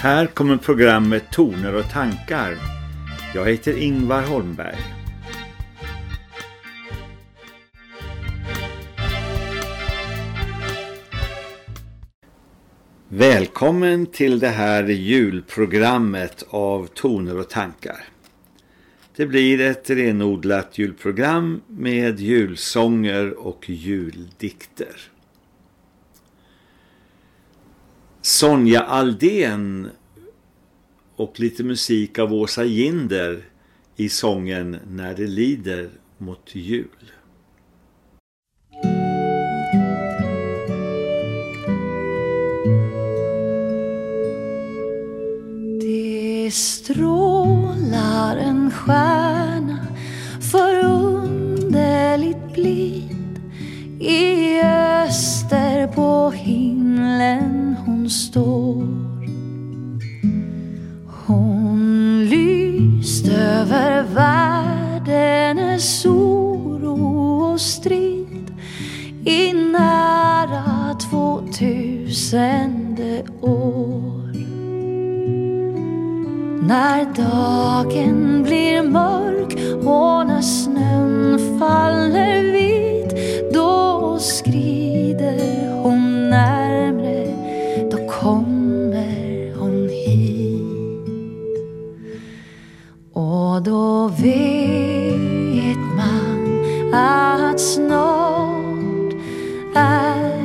Här kommer programmet Toner och tankar. Jag heter Ingvar Holmberg. Välkommen till det här julprogrammet av Toner och tankar. Det blir ett renodlat julprogram med julsånger och juldikter. Sonja Aldén och lite musik av Åsa Ginder i sången När det lider mot jul. Det strålar en stjärna förunderligt blid i öster på himlen hon står. Hon lyst över världens oro och strid i nära tvåtusende år. När dagen blir mörk och när snön faller vit då skrider hon Då vet man att snart är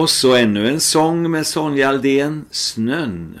Och så ännu en sång med Sonja Aldén, Snön.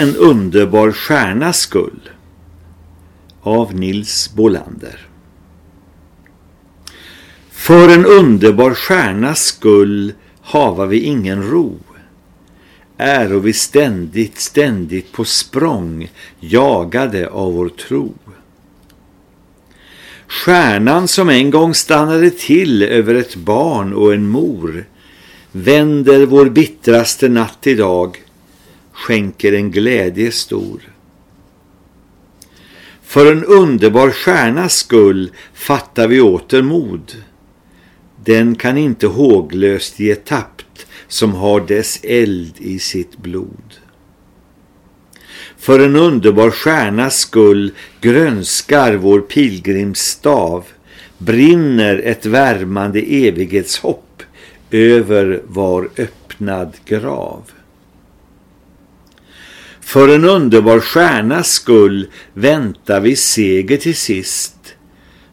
En underbar stjärnas skull av Nils Bolander. För en underbar stjärnas skull hava vi ingen ro. Äro vi ständigt, ständigt på språng, jagade av vår tro. Stjärnan som en gång stannade till över ett barn och en mor vänder vår bittraste natt idag skänker en glädje stor. För en underbar stjärnas skull fattar vi åter mod. Den kan inte håglöst ge tappt som har dess eld i sitt blod. För en underbar stjärnas skull grönskar vår pilgrimsstav, brinner ett värmande evighetshopp över var öppnad grav. För en underbar stjärnas skull väntar vi seger till sist.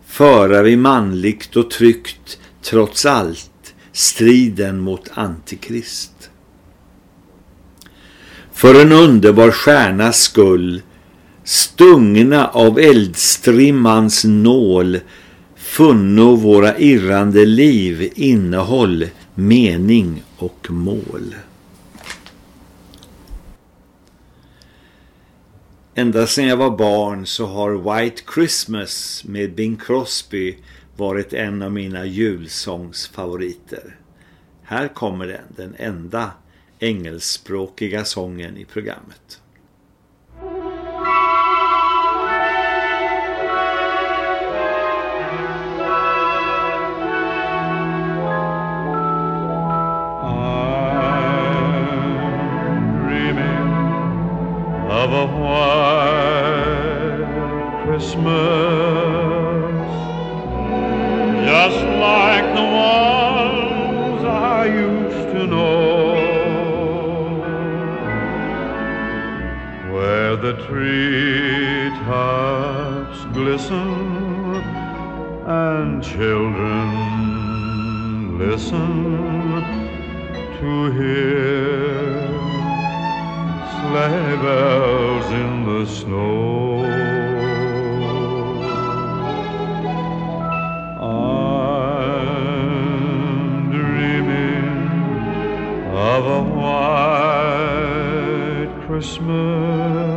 Föra vi manligt och tryggt trots allt striden mot Antikrist. För en underbar stjärnas skull stungna av eldstrimmans nål funno våra irrande liv innehåll, mening och mål. Ända sedan jag var barn så har White Christmas med Bing Crosby varit en av mina julsångsfavoriter. Här kommer den, den enda engelskspråkiga sången i programmet. Christmas, just like the ones I used to know, where the tree tops glisten and children listen to hear sleigh bells in the snow. a white Christmas.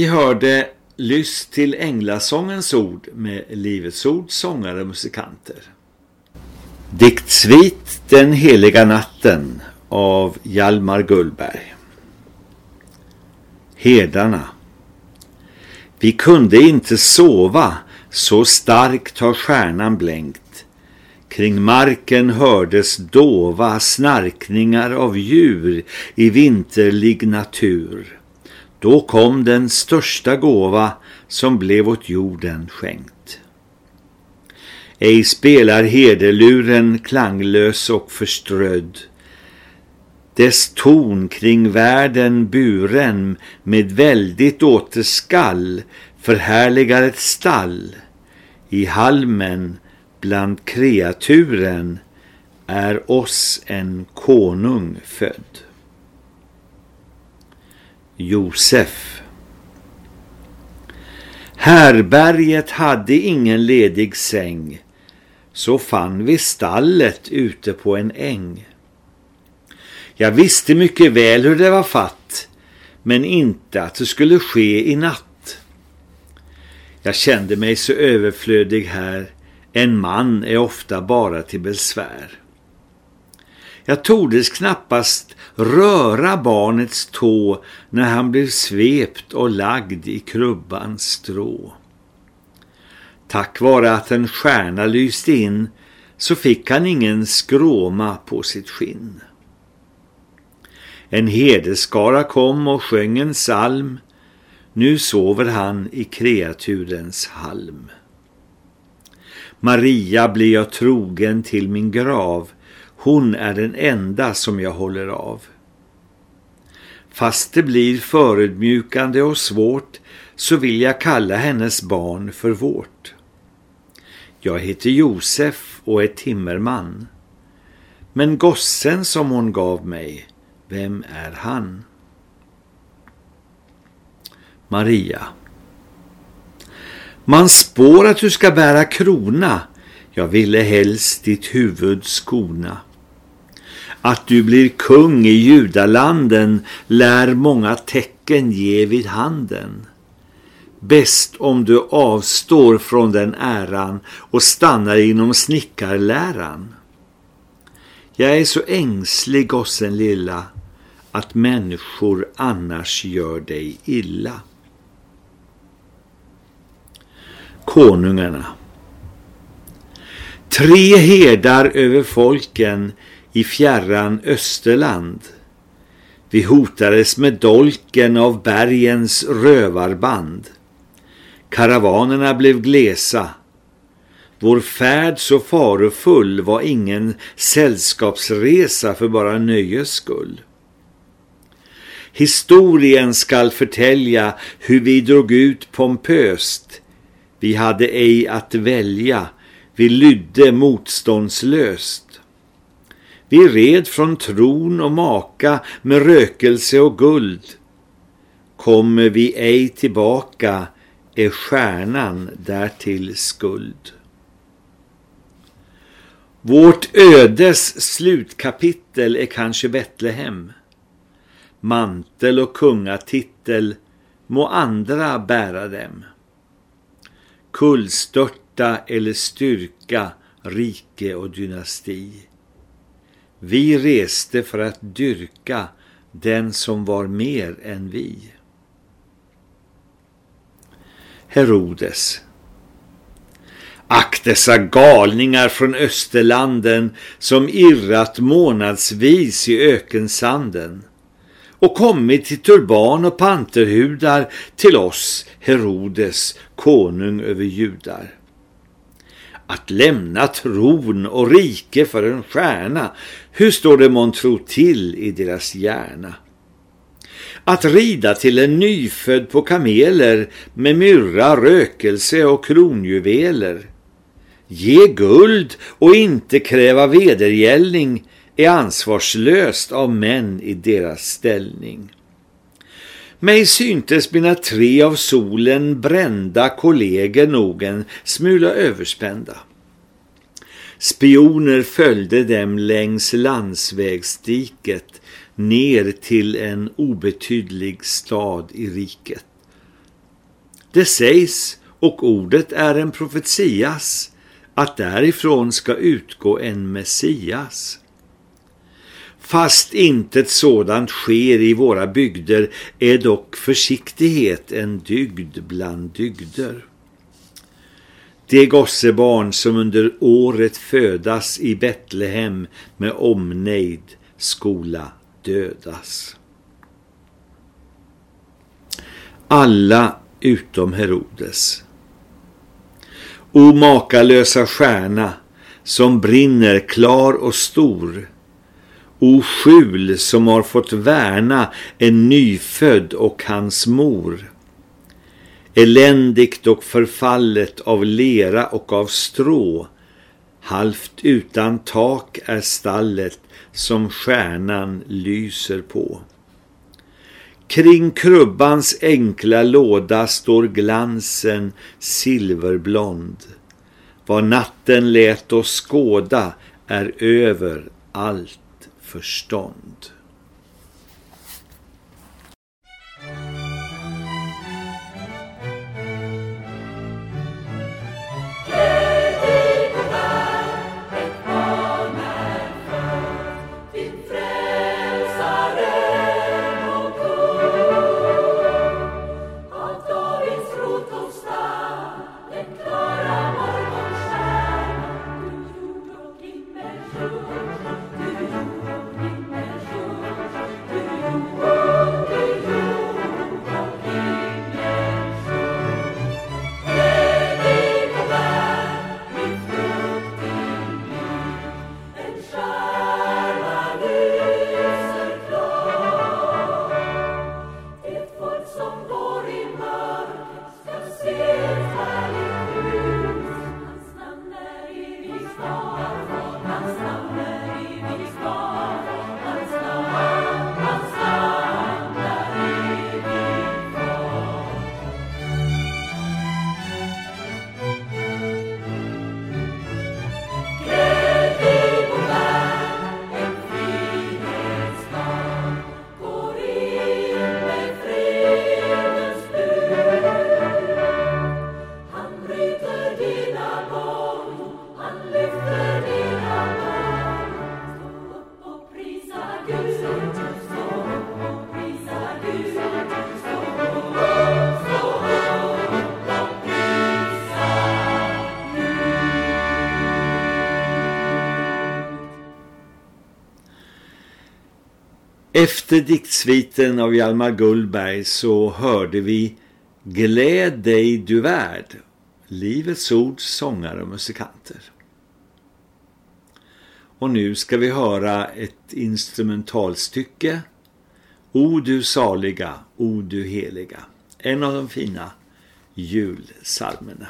Vi hörde Lyss till änglasångens ord med Livets ords sångare och musikanter. Diktsvit Den heliga natten av Jalmar Gullberg. Hedarna. Vi kunde inte sova, så starkt har stjärnan blänkt. Kring marken hördes dova snarkningar av djur i vinterlig natur. Då kom den största gåva som blev åt jorden skänkt. Ej spelar hederluren klanglös och förströdd. Dess ton kring världen buren med väldigt återskall förhärligar ett stall. I halmen bland kreaturen är oss en konung född. Josef Härberget hade ingen ledig säng, så fann vi stallet ute på en äng. Jag visste mycket väl hur det var fatt, men inte att det skulle ske i natt. Jag kände mig så överflödig här, en man är ofta bara till besvär. Jag tordes knappast röra barnets tå när han blev svept och lagd i krubbans strå. Tack vare att en stjärna lyste in så fick han ingen skråma på sitt skinn. En hederskara kom och sjöng en salm. Nu sover han i kreaturens halm. Maria blir jag trogen till min grav hon är den enda som jag håller av. Fast det blir förödmjukande och svårt så vill jag kalla hennes barn för vårt. Jag heter Josef och är timmerman. Men gossen som hon gav mig, vem är han? Maria Man spår att du ska bära krona, jag ville helst ditt huvud skona. Att du blir kung i judalanden lär många tecken ge vid handen. Bäst om du avstår från den äran och stannar inom snickarläran. Jag är så ängslig, gossen lilla, att människor annars gör dig illa. Konungarna Tre herdar över folken i fjärran Österland. Vi hotades med dolken av bergens rövarband. Karavanerna blev glesa. Vår färd så farofull var ingen sällskapsresa för bara nöjes skull. Historien skall förtälja hur vi drog ut pompöst. Vi hade ej att välja, vi lydde motståndslöst. Vi red från tron och maka med rökelse och guld. Kommer vi ej tillbaka är stjärnan därtill skuld. Vårt ödes slutkapitel är kanske Betlehem. Mantel och kungatitel må andra bära dem. Kullstörta eller styrka, rike och dynasti. Vi reste för att dyrka den som var mer än vi. Herodes Ack dessa galningar från Österlanden som irrat månadsvis i ökensanden och kommit till turban och panterhudar till oss, Herodes, konung över judar. Att lämna tron och rike för en stjärna, hur står det månntro till i deras hjärna? Att rida till en nyfödd på kameler med myrra, rökelse och kronjuveler. Ge guld och inte kräva vedergällning är ansvarslöst av män i deras ställning. Mig syntes mina tre av solen brända kollegor nog en smula överspända. Spioner följde dem längs landsvägsdiket ner till en obetydlig stad i riket. Det sägs, och ordet är en profetias, att därifrån ska utgå en Messias. Fast intet sådant sker i våra bygder är dock försiktighet en dygd bland dygder. Det gossebarn som under året födas i Betlehem med omnejd skola dödas. Alla utom Herodes. O makalösa stjärna som brinner klar och stor. O skjul som har fått värna en nyfödd och hans mor. Eländigt och förfallet av lera och av strå. Halvt utan tak är stallet som stjärnan lyser på. Kring krubbans enkla låda står glansen silverblond. Vad natten lät oss skåda är över allt Verstand. Efter diktsviten av Hjalmar Gullberg så hörde vi Gläd dig du värld, Livets ords sångare och musikanter. Och nu ska vi höra ett instrumentalstycke O du saliga, O du heliga. En av de fina julsalmerna.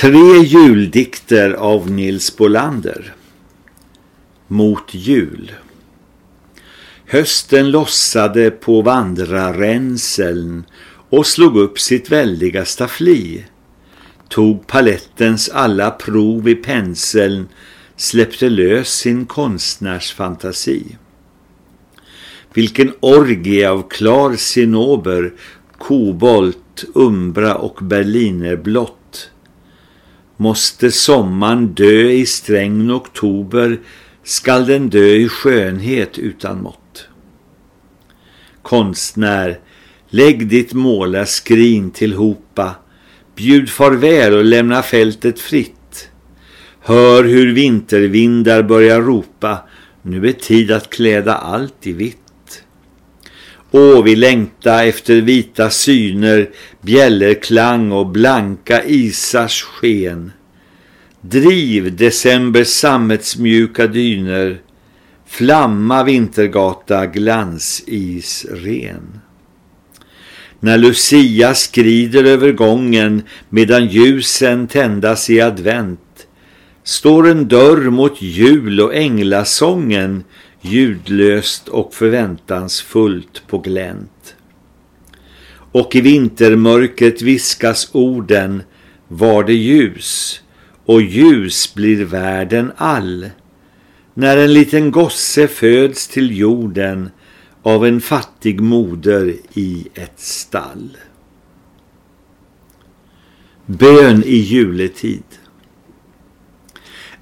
Tre juldikter av Nils Bolander. Mot jul. Hösten lossade på vandrarränseln och slog upp sitt väldiga staffli. Tog palettens alla prov i penseln, släppte lös sin konstnärsfantasi. Vilken orgie av klar sinober, kobolt, umbra och berlinerblått. Måste sommaren dö i sträng oktober skall den dö i skönhet utan mått. Konstnär, lägg ditt målarskrin till hopa, bjud farväl och lämna fältet fritt. Hör hur vintervindar börjar ropa, nu är tid att kläda allt i vitt. Åh, vi längta efter vita syner, bjällerklang och blanka isars sken. Driv decembers sammetsmjuka dyner, flamma vintergata glansis ren. När Lucia skrider över gången medan ljusen tändas i advent, står en dörr mot jul och änglasången ljudlöst och förväntansfullt på glänt. Och i vintermörkret viskas orden var det ljus och ljus blir världen all. När en liten gosse föds till jorden av en fattig moder i ett stall. Bön i juletid.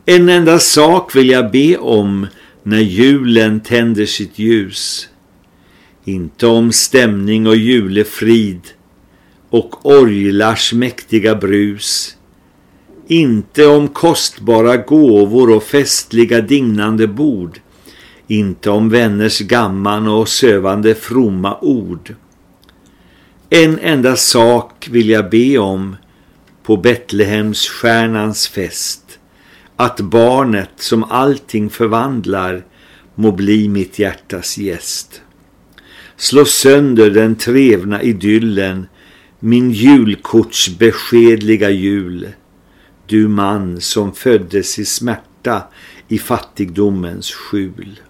En enda sak vill jag be om när julen tänder sitt ljus. Inte om stämning och julefrid och orglars mäktiga brus. Inte om kostbara gåvor och festliga dignande bord. Inte om vänners gamman och sövande fromma ord. En enda sak vill jag be om på Betlehems stjärnans fest att barnet som allting förvandlar må bli mitt hjärtas gäst. Slå sönder den trevna idyllen, min julkorts beskedliga jul. Du man som föddes i smärta i fattigdomens skjul.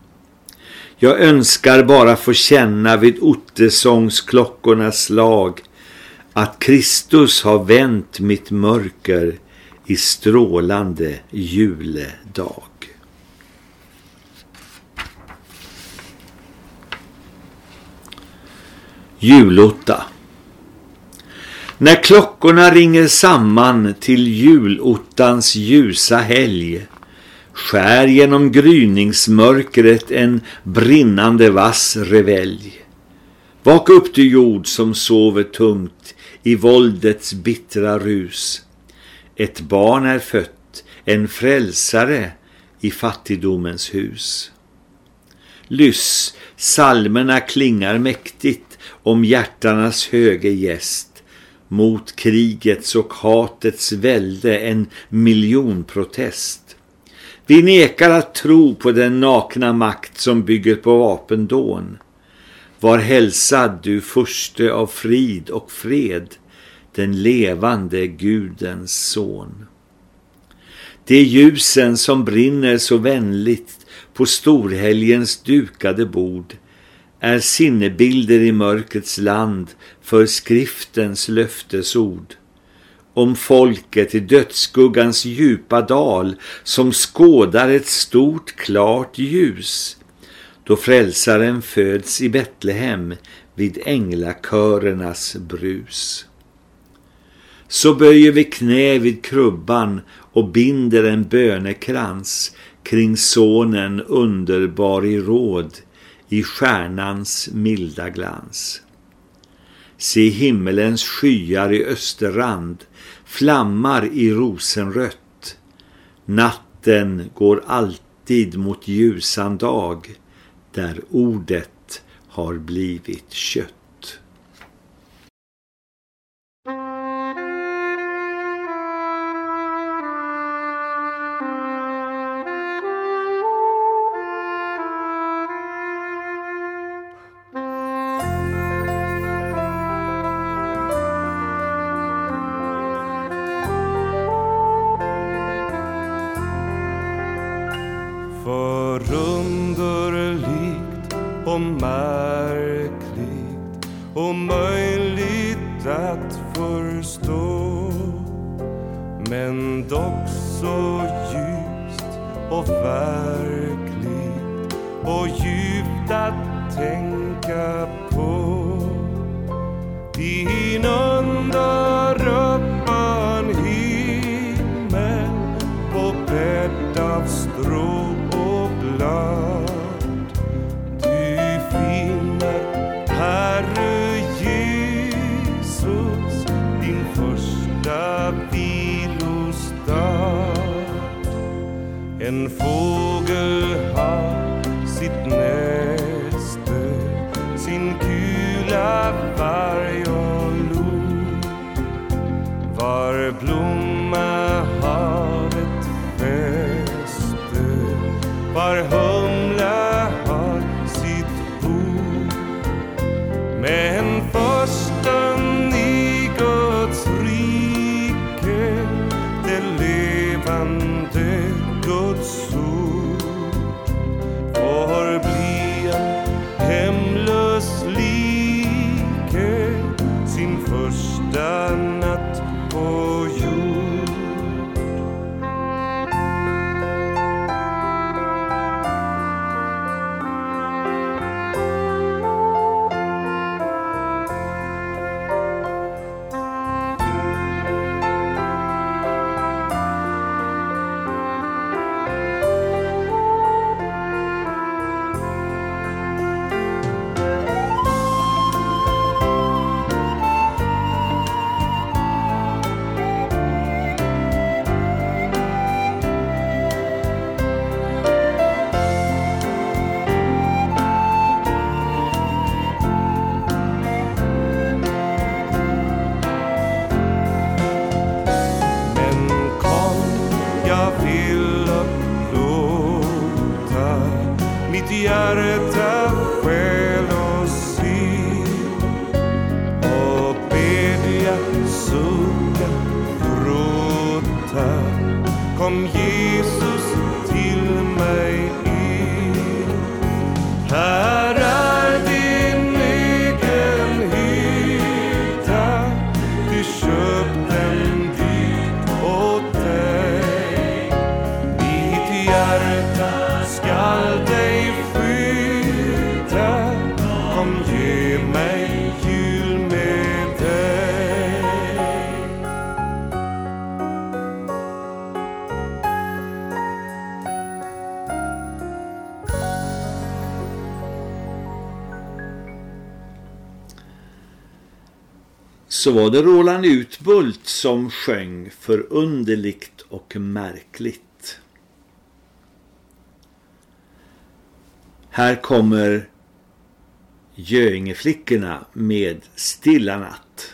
Jag önskar bara få känna vid ottesångsklockornas slag att Kristus har vänt mitt mörker i strålande juledag. Julotta När klockorna ringer samman till julottans ljusa helg skär genom gryningsmörkret en brinnande vass revelj. Vak upp du jord som sover tungt i våldets bittra rus. Ett barn är fött, en frälsare i fattigdomens hus. Lyss, salmerna klingar mäktigt om hjärtarnas höge gäst. Mot krigets och hatets välde en miljonprotest. Vi nekar att tro på den nakna makt som bygger på vapendån. Var hälsad du förste av frid och fred den levande Gudens son. Det ljusen som brinner så vänligt på storhelgens dukade bord är sinnebilder i mörkrets land för skriftens löftesord. Om folket i dödsskuggans djupa dal som skådar ett stort klart ljus då frälsaren föds i Betlehem vid änglakörernas brus så böjer vi knä vid krubban och binder en bönekrans kring sonen underbar i råd i stjärnans milda glans. Se himmelens skyar i österrand flammar i rosenrött. Natten går alltid mot ljusan dag där ordet har blivit kött. så var det Roland Utbult som sjöng förunderligt och märkligt. Här kommer Göingeflickorna med Stilla natt.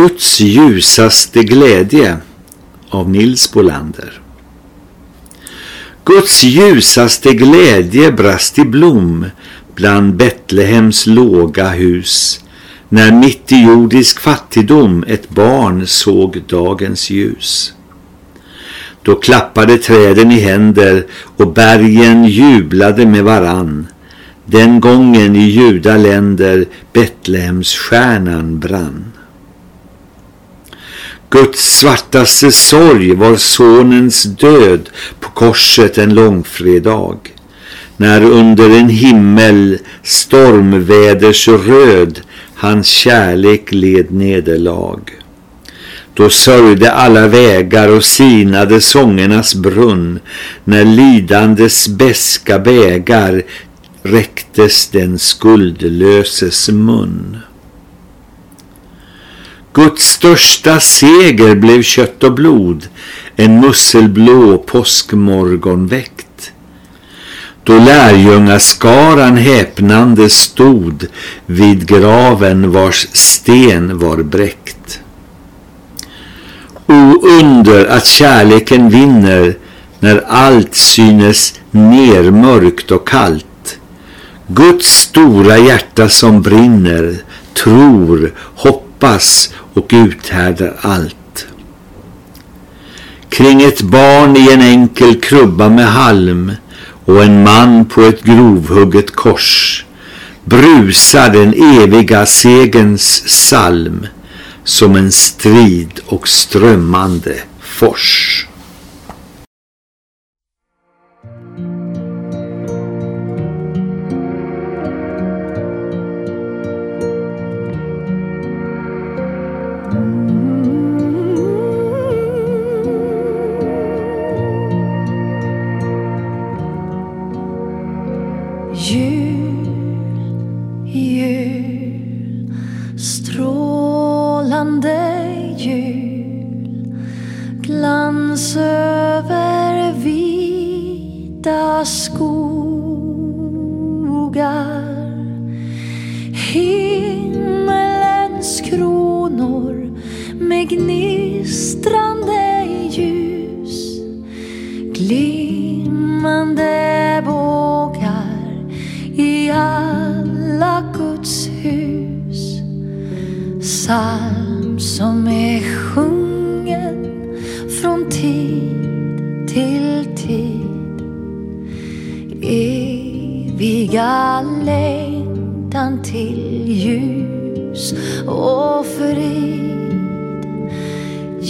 Guds ljusaste glädje av Nils Bolander. Guds ljusaste glädje brast i blom bland Betlehems låga hus när mitt i jordisk fattigdom ett barn såg dagens ljus. Då klappade träden i händer och bergen jublade med varann. Den gången i judaländer Betlehems stjärnan brann. Guds svartaste sorg var sonens död på korset en långfredag. När under en himmel stormväders röd hans kärlek led nederlag. Då sörjde alla vägar och sinade sångernas brunn när lidandes beska bägar räcktes den skuldlöses mun. Guds största seger blev kött och blod, en musselblå påskmorgon väckt. Då lärjungaskaran häpnande stod vid graven vars sten var bräckt. O under att kärleken vinner när allt synes nermörkt och kallt. Guds stora hjärta som brinner, tror, hoppas och uthärdar allt. Kring ett barn i en enkel krubba med halm och en man på ett grovhugget kors brusar den eviga segens salm som en strid och strömmande fors.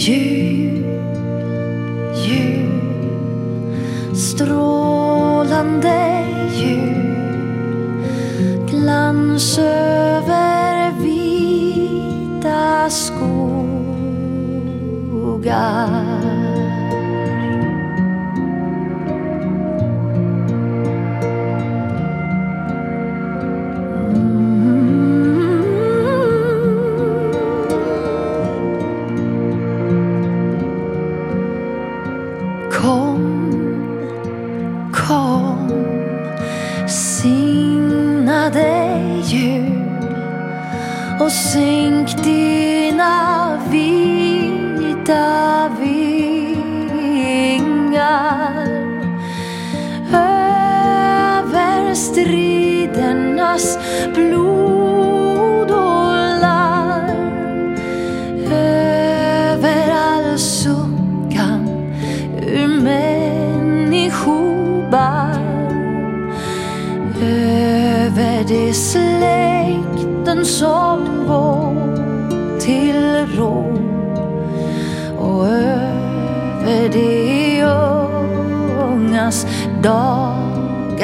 Jul, jul, strålande jul Glans över vita skogar.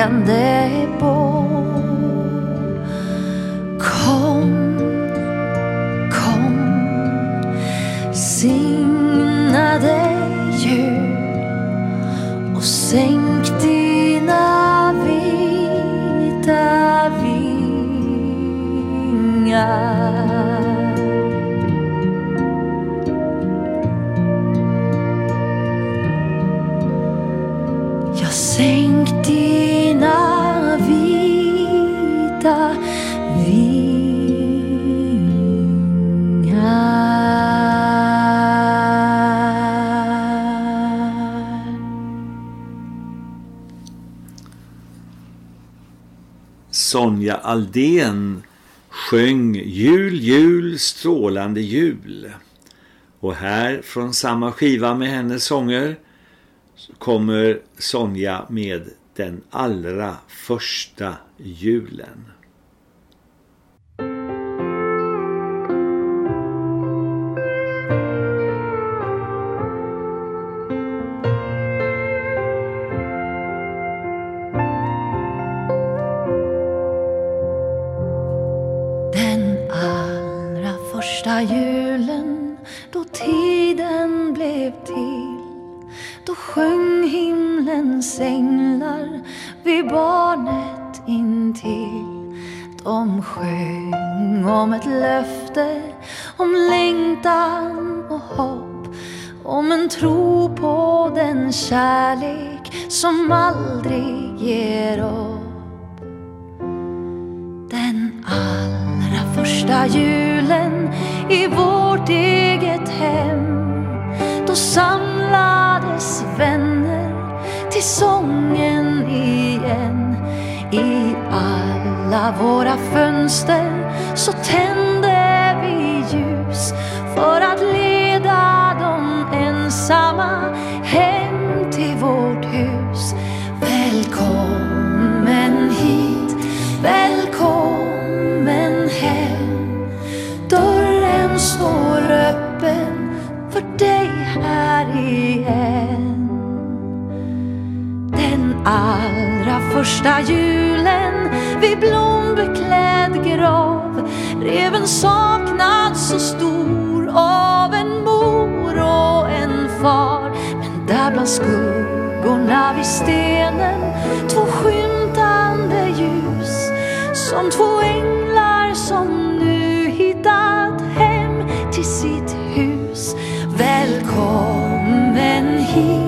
grande. Sonja Aldén sjöng Jul, jul, strålande jul. Och här från samma skiva med hennes sånger kommer Sonja med den allra första julen. Första julen vid blombeklädd grav rev en saknad så stor av en mor och en far. Men där bland skuggorna vid stenen två skymtande ljus som två änglar som nu hittat hem till sitt hus. Välkommen hit,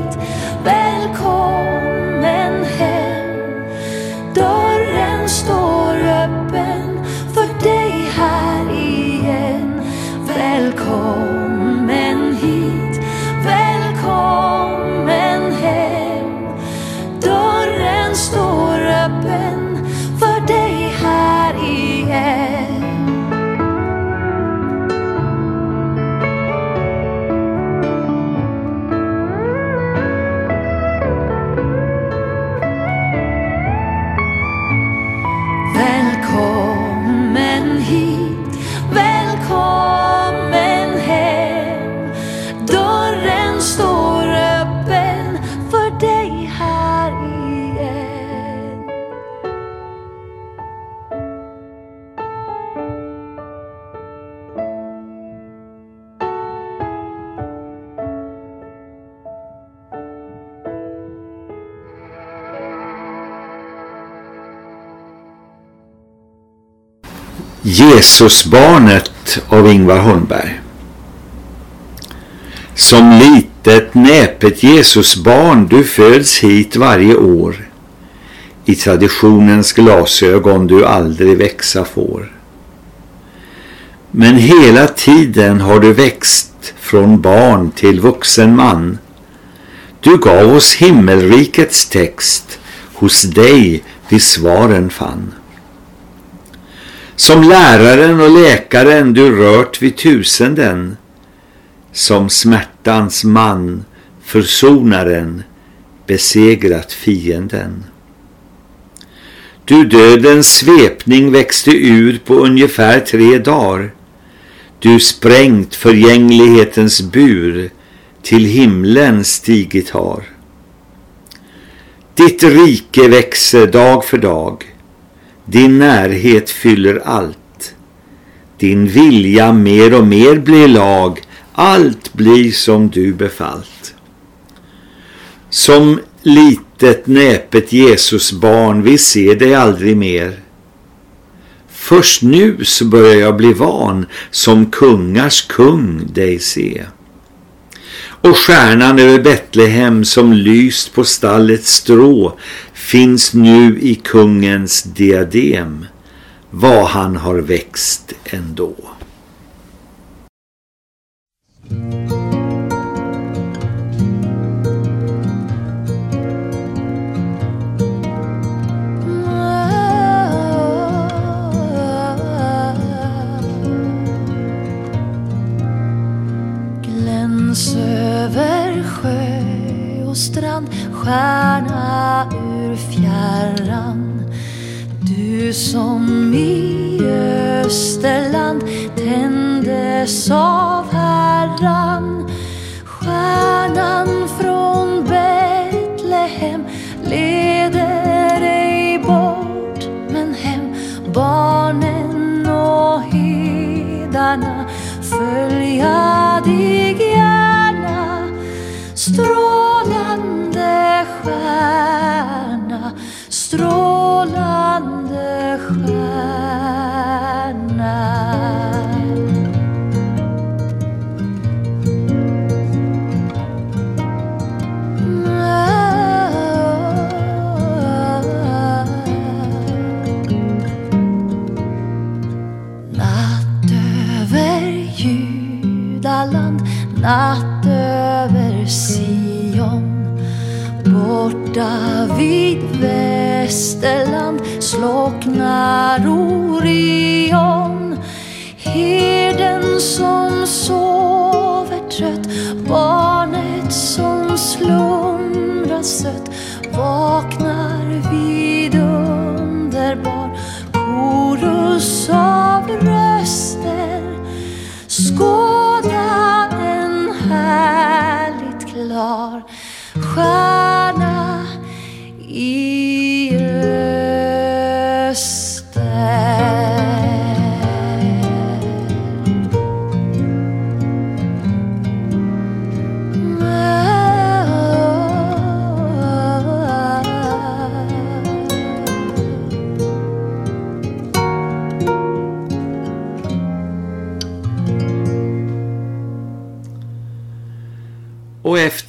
Jesusbarnet av Ingvar Holmberg. Som litet näpet Jesusbarn du föds hit varje år. I traditionens glasögon du aldrig växa får. Men hela tiden har du växt från barn till vuxen man. Du gav oss himmelrikets text, hos dig vi svaren fann. Som läraren och läkaren du rört vid tusenden. Som smärtans man, försonaren, besegrat fienden. Du dödens svepning växte ur på ungefär tre dagar. Du sprängt förgänglighetens bur, till himlen stigit har. Ditt rike växer dag för dag. Din närhet fyller allt. Din vilja mer och mer blir lag. Allt blir som du befallt. Som litet näpet Jesusbarn, vi ser dig aldrig mer. Först nu så börjar jag bli van som kungars kung dig se. Och stjärnan över Betlehem som lyst på stallets strå finns nu i kungens diadem. Vad han har växt ändå. Stjärna ur fjärran. Du som i Österland tändes av Herran. Stjärnan från Betlehem leder ej bort men hem barnen och hedarna följa stjärna strålande stjärna. Natt över Judaland, natt David vid Västerland slocknar Orion Herden som sover trött, barnet som slumrar sött vaknar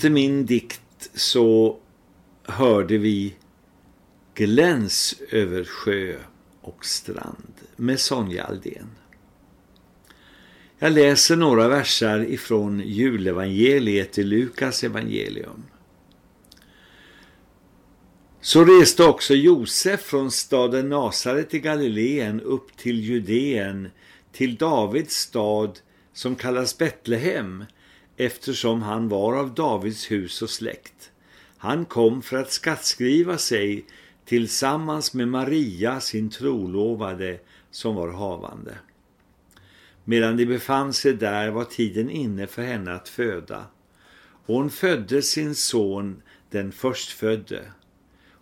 efter min dikt så hörde vi Gläns över sjö och strand med Sonja Aldén. Jag läser några versar ifrån julevangeliet i Lukas evangelium. Så reste också Josef från staden Nasaret i Galileen upp till Judeen, till Davids stad som kallas Betlehem, eftersom han var av Davids hus och släkt. Han kom för att skattskriva sig tillsammans med Maria, sin trolovade, som var havande. Medan de befann sig där var tiden inne för henne att föda. Och hon födde sin son, den förstfödde.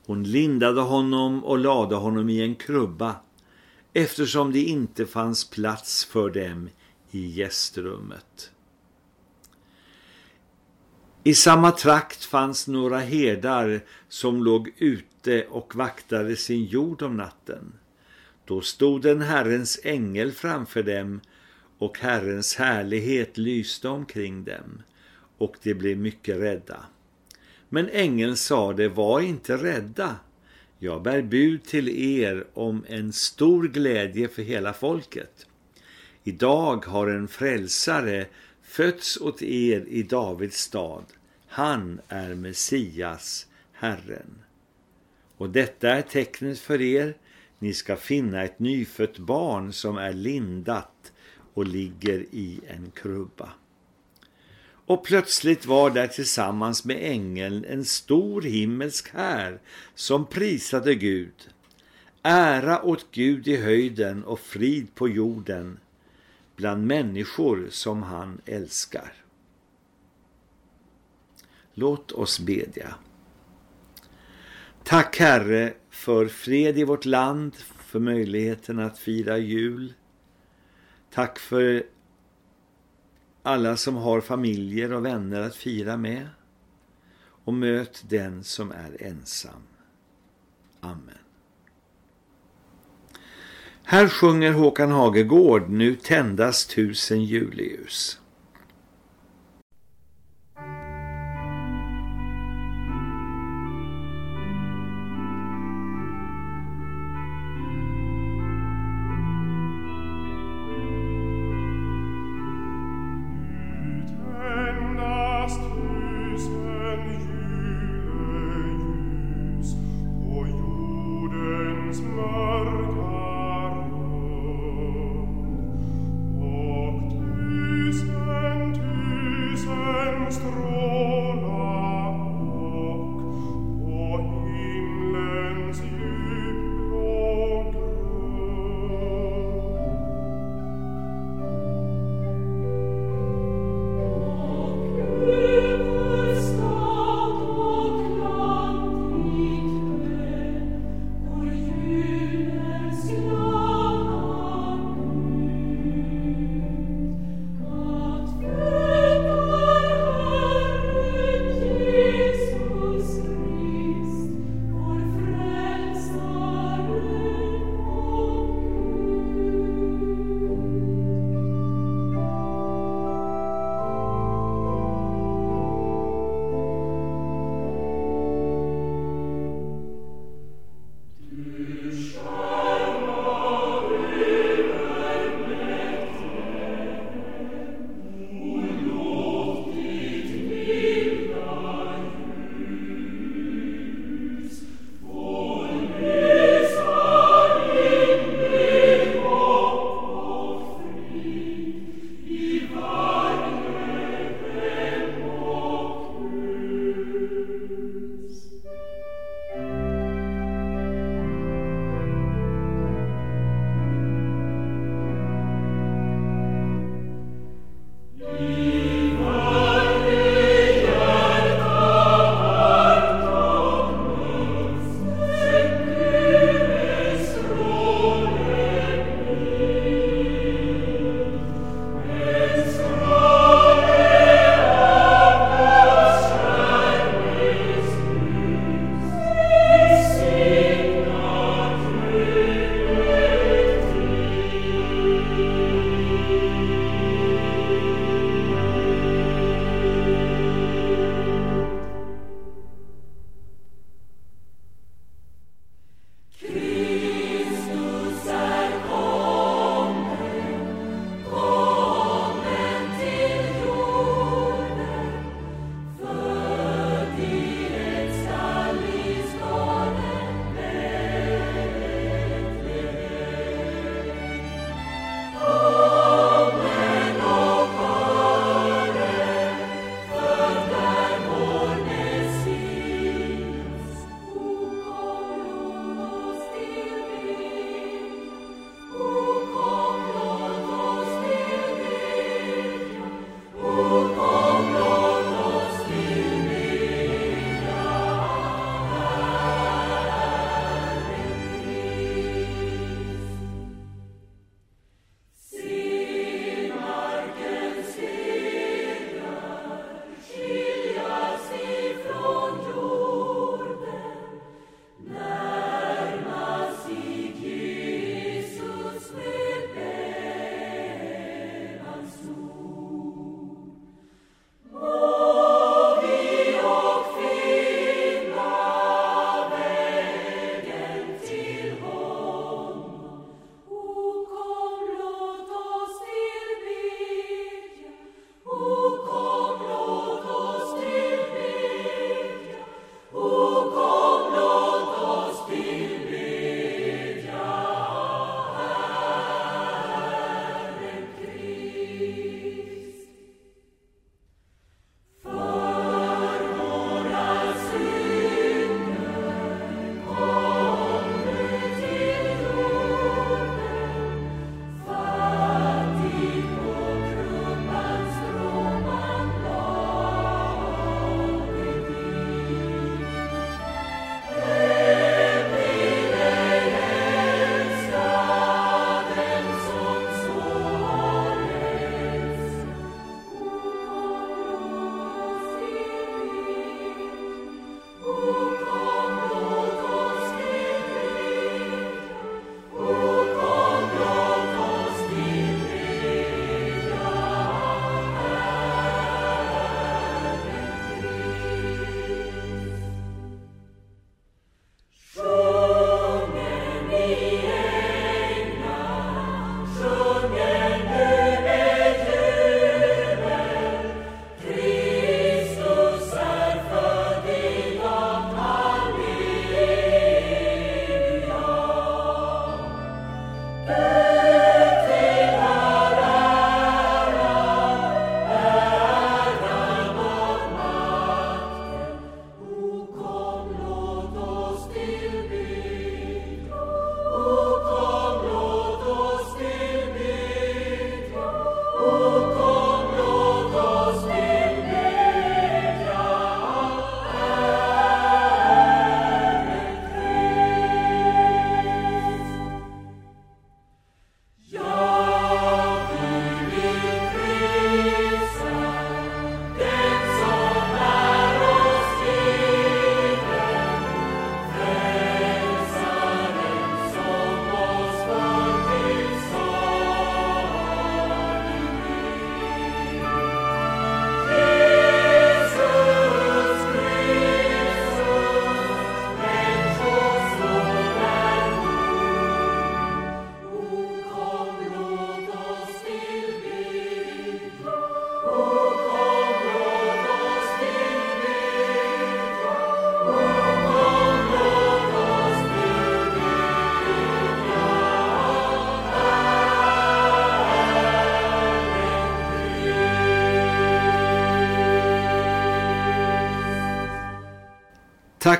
Hon lindade honom och lade honom i en krubba, eftersom det inte fanns plats för dem i gästrummet. I samma trakt fanns några herdar som låg ute och vaktade sin jord om natten. Då stod en Herrens ängel framför dem och Herrens härlighet lyste omkring dem och de blev mycket rädda. Men ängeln sade, var inte rädda. Jag bär bud till er om en stor glädje för hela folket. Idag har en frälsare fötts åt er i Davids stad. Han är Messias, Herren. Och detta är tecknet för er. Ni ska finna ett nyfött barn som är lindat och ligger i en krubba. Och plötsligt var där tillsammans med ängeln en stor himmelsk här som prisade Gud. Ära åt Gud i höjden och frid på jorden bland människor som han älskar. Låt oss bedja. Tack Herre för fred i vårt land, för möjligheten att fira jul. Tack för alla som har familjer och vänner att fira med. Och möt den som är ensam. Amen. Här sjunger Håkan Hagegård Nu tändas tusen juleljus.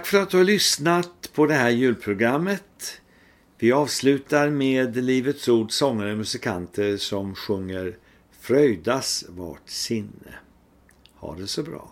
För att du har lyssnat på det här julprogrammet. Vi avslutar med Livets Ord sångare och musikanter som sjunger Fröjdas vart sinne. Ha det så bra.